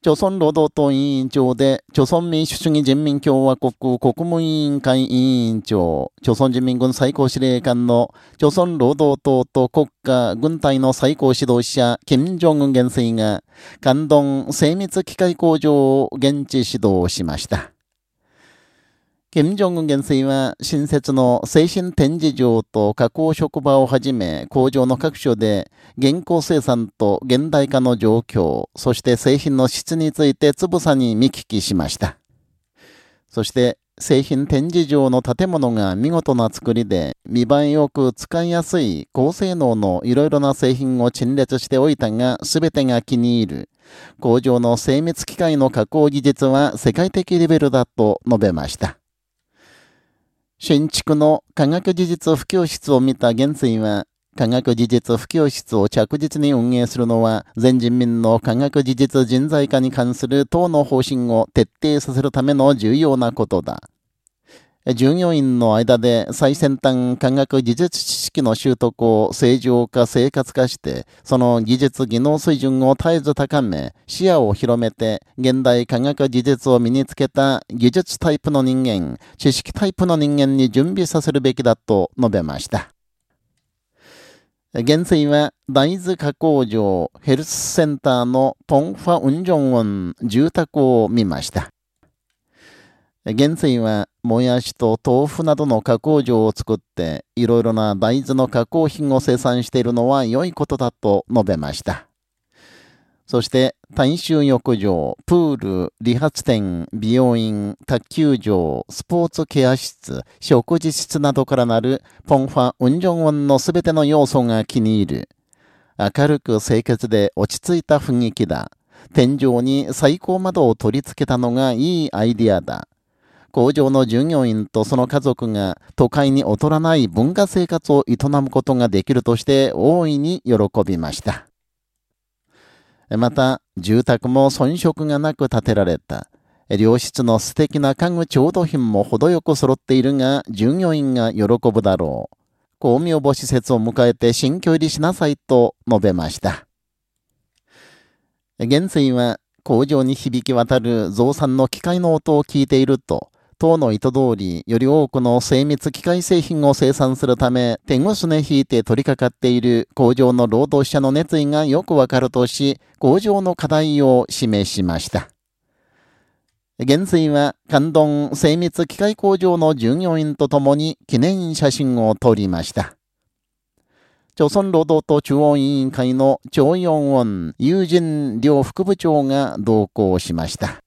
朝鮮労働党委員長で、朝鮮民主主義人民共和国国務委員会委員長、朝鮮人民軍最高司令官の、朝鮮労働党と国家軍隊の最高指導者、金正恩元帥が、関東精密機械工場を現地指導しました。金正恩元帥は新設の精神展示場と加工職場をはじめ工場の各所で現行生産と現代化の状況、そして製品の質についてつぶさに見聞きしました。そして製品展示場の建物が見事な作りで見栄えよく使いやすい高性能のいろいろな製品を陳列しておいたが全てが気に入る。工場の精密機械の加工技術は世界的レベルだと述べました。新築の科学技術普及室を見た元帥は、科学技術普及室を着実に運営するのは、全人民の科学技術人材化に関する党の方針を徹底させるための重要なことだ。従業員の間で最先端科学技術知識の習得を正常化生活化して、その技術技能水準を絶えず高め、視野を広めて、現代科学技術を身につけた技術タイプの人間、知識タイプの人間に準備させるべきだと述べました。元帥は大豆加工場ヘルスセンターのポンファ・ウンジョンウン住宅を見ました。元帥は、もやしと豆腐などの加工場を作って、いろいろな大豆の加工品を生産しているのは良いことだと述べました。そして、大衆浴場、プール、理髪店、美容院、卓球場、スポーツケア室、食事室などからなる、ポンファ・ウンジョンウォンのすべての要素が気に入る。明るく清潔で落ち着いた雰囲気だ。天井に最高窓を取り付けたのがいいアイディアだ。工場の従業員とその家族が都会に劣らない文化生活を営むことができるとして大いに喜びました。また、住宅も遜色がなく建てられた。良質の素敵な家具調度品も程よく揃っているが、従業員が喜ぶだろう。公明母施設を迎えて新居入りしなさいと述べました。元帥は工場に響き渡る増産の機械の音を聞いていると、党の意図通り、より多くの精密機械製品を生産するため、手ぐすね引いて取り掛かっている工場の労働者の熱意がよくわかるとし、工場の課題を示しました。元帥は、関東精密機械工場の従業員と共に記念写真を撮りました。朝鮮労働党中央委員会の張ヨンウォン、友人両副部長が同行しました。